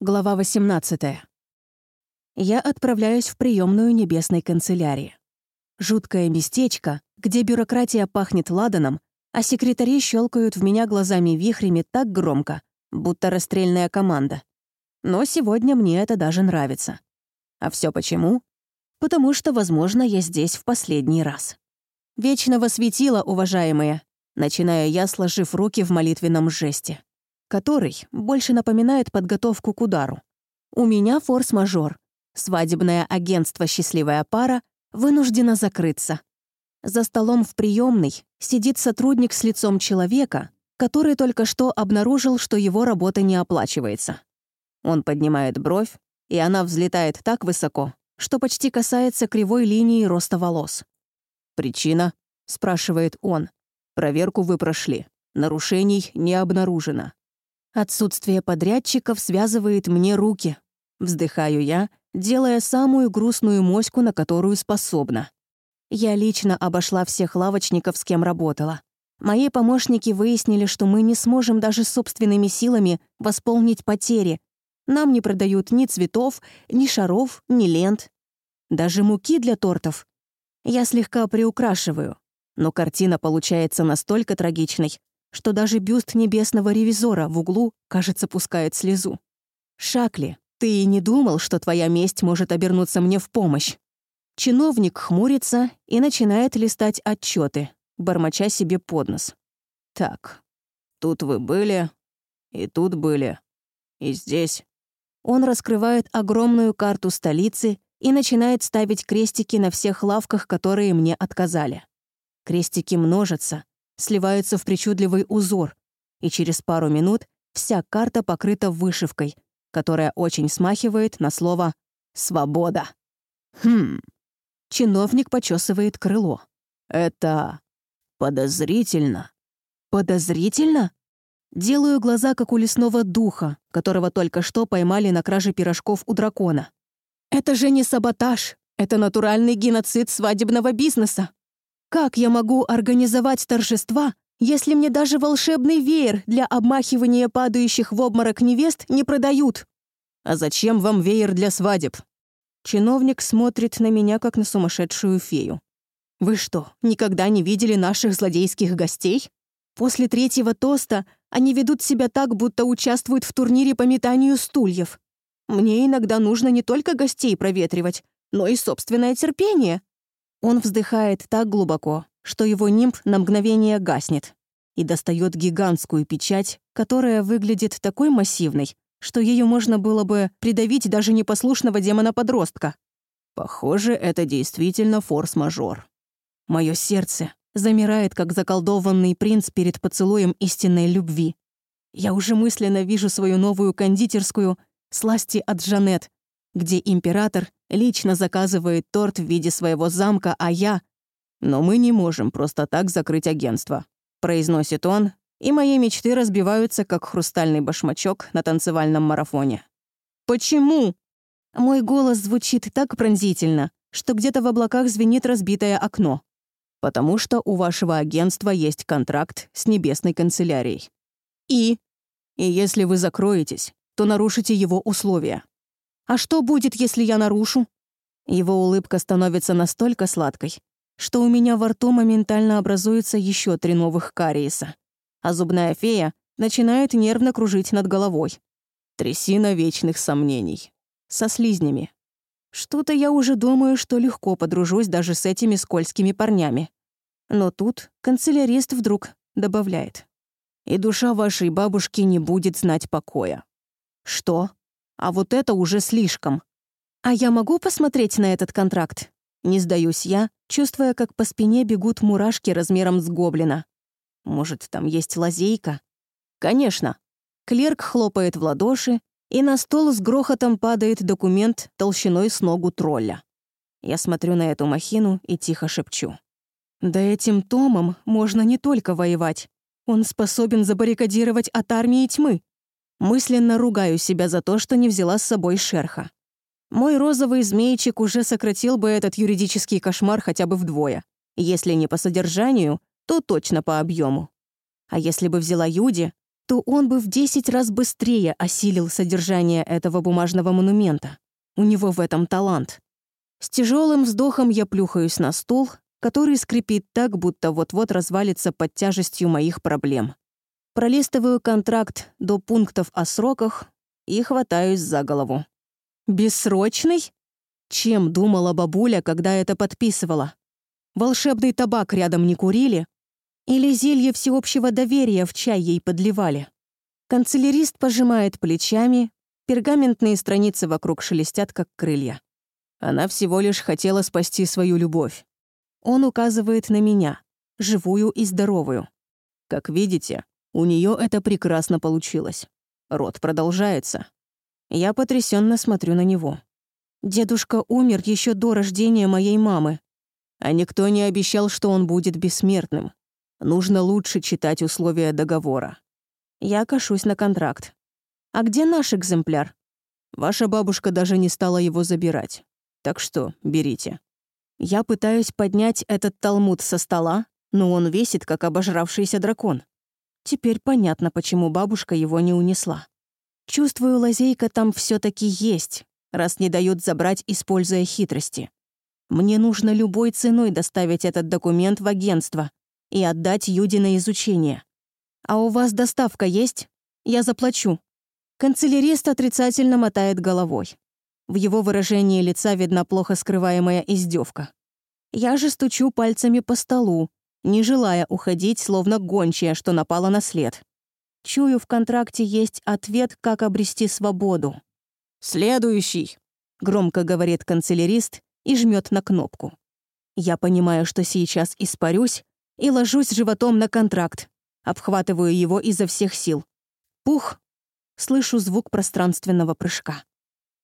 Глава 18. Я отправляюсь в приемную небесной канцелярии. Жуткое местечко, где бюрократия пахнет ладаном, а секретари щелкают в меня глазами вихрями так громко, будто расстрельная команда. Но сегодня мне это даже нравится. А все почему? Потому что, возможно, я здесь в последний раз. Вечного светила, уважаемые, начинаю я, сложив руки в молитвенном жесте который больше напоминает подготовку к удару. У меня форс-мажор. Свадебное агентство «Счастливая пара» вынуждено закрыться. За столом в приемной сидит сотрудник с лицом человека, который только что обнаружил, что его работа не оплачивается. Он поднимает бровь, и она взлетает так высоко, что почти касается кривой линии роста волос. «Причина?» — спрашивает он. «Проверку вы прошли. Нарушений не обнаружено. Отсутствие подрядчиков связывает мне руки. Вздыхаю я, делая самую грустную моську, на которую способна. Я лично обошла всех лавочников, с кем работала. Мои помощники выяснили, что мы не сможем даже собственными силами восполнить потери. Нам не продают ни цветов, ни шаров, ни лент. Даже муки для тортов. Я слегка приукрашиваю, но картина получается настолько трагичной, что даже бюст небесного ревизора в углу, кажется, пускает слезу. «Шакли, ты и не думал, что твоя месть может обернуться мне в помощь?» Чиновник хмурится и начинает листать отчеты, бормоча себе под нос. «Так, тут вы были, и тут были, и здесь». Он раскрывает огромную карту столицы и начинает ставить крестики на всех лавках, которые мне отказали. Крестики множатся, сливаются в причудливый узор, и через пару минут вся карта покрыта вышивкой, которая очень смахивает на слово «свобода». Хм. Чиновник почесывает крыло. Это подозрительно. Подозрительно? Делаю глаза, как у лесного духа, которого только что поймали на краже пирожков у дракона. Это же не саботаж, это натуральный геноцид свадебного бизнеса. Как я могу организовать торжества, если мне даже волшебный веер для обмахивания падающих в обморок невест не продают? А зачем вам веер для свадеб? Чиновник смотрит на меня, как на сумасшедшую фею. Вы что, никогда не видели наших злодейских гостей? После третьего тоста они ведут себя так, будто участвуют в турнире по метанию стульев. Мне иногда нужно не только гостей проветривать, но и собственное терпение. Он вздыхает так глубоко, что его нимб на мгновение гаснет и достает гигантскую печать, которая выглядит такой массивной, что ее можно было бы придавить даже непослушного демона-подростка. Похоже, это действительно форс-мажор. Мое сердце замирает, как заколдованный принц перед поцелуем истинной любви. Я уже мысленно вижу свою новую кондитерскую «Сласти от Жанет», где император лично заказывает торт в виде своего замка, а я... «Но мы не можем просто так закрыть агентство», — произносит он, и мои мечты разбиваются, как хрустальный башмачок на танцевальном марафоне. «Почему?» Мой голос звучит так пронзительно, что где-то в облаках звенит разбитое окно. «Потому что у вашего агентства есть контракт с небесной канцелярией. И? И если вы закроетесь, то нарушите его условия. «А что будет, если я нарушу?» Его улыбка становится настолько сладкой, что у меня во рту моментально образуется еще три новых кариеса, а зубная фея начинает нервно кружить над головой. Трясина вечных сомнений. Со слизнями. Что-то я уже думаю, что легко подружусь даже с этими скользкими парнями. Но тут канцелярист вдруг добавляет. «И душа вашей бабушки не будет знать покоя». «Что?» А вот это уже слишком. А я могу посмотреть на этот контракт? Не сдаюсь я, чувствуя, как по спине бегут мурашки размером с гоблина. Может, там есть лазейка? Конечно. Клерк хлопает в ладоши, и на стол с грохотом падает документ толщиной с ногу тролля. Я смотрю на эту махину и тихо шепчу. Да этим томом можно не только воевать. Он способен забаррикадировать от армии тьмы. Мысленно ругаю себя за то, что не взяла с собой шерха. Мой розовый змейчик уже сократил бы этот юридический кошмар хотя бы вдвое. Если не по содержанию, то точно по объему. А если бы взяла Юди, то он бы в 10 раз быстрее осилил содержание этого бумажного монумента. У него в этом талант. С тяжелым вздохом я плюхаюсь на стул, который скрипит так, будто вот-вот развалится под тяжестью моих проблем. Пролистываю контракт до пунктов о сроках и хватаюсь за голову. «Бессрочный?» Чем думала бабуля, когда это подписывала? Волшебный табак рядом не курили? Или зелье всеобщего доверия в чай ей подливали? Канцелярист пожимает плечами, пергаментные страницы вокруг шелестят, как крылья. Она всего лишь хотела спасти свою любовь. Он указывает на меня, живую и здоровую. Как видите, у нее это прекрасно получилось. Род продолжается. Я потрясенно смотрю на него. Дедушка умер еще до рождения моей мамы. А никто не обещал, что он будет бессмертным. Нужно лучше читать условия договора. Я кашусь на контракт. А где наш экземпляр? Ваша бабушка даже не стала его забирать. Так что берите. Я пытаюсь поднять этот талмуд со стола, но он весит, как обожравшийся дракон. Теперь понятно, почему бабушка его не унесла. Чувствую, лазейка там все таки есть, раз не дают забрать, используя хитрости. Мне нужно любой ценой доставить этот документ в агентство и отдать Юди на изучение. А у вас доставка есть? Я заплачу. Канцелярист отрицательно мотает головой. В его выражении лица видна плохо скрываемая издевка. Я же стучу пальцами по столу, не желая уходить, словно гончая, что напала на след. Чую, в контракте есть ответ, как обрести свободу. «Следующий», — громко говорит канцелярист и жмет на кнопку. Я понимаю, что сейчас испарюсь, и ложусь животом на контракт, обхватываю его изо всех сил. Пух! Слышу звук пространственного прыжка.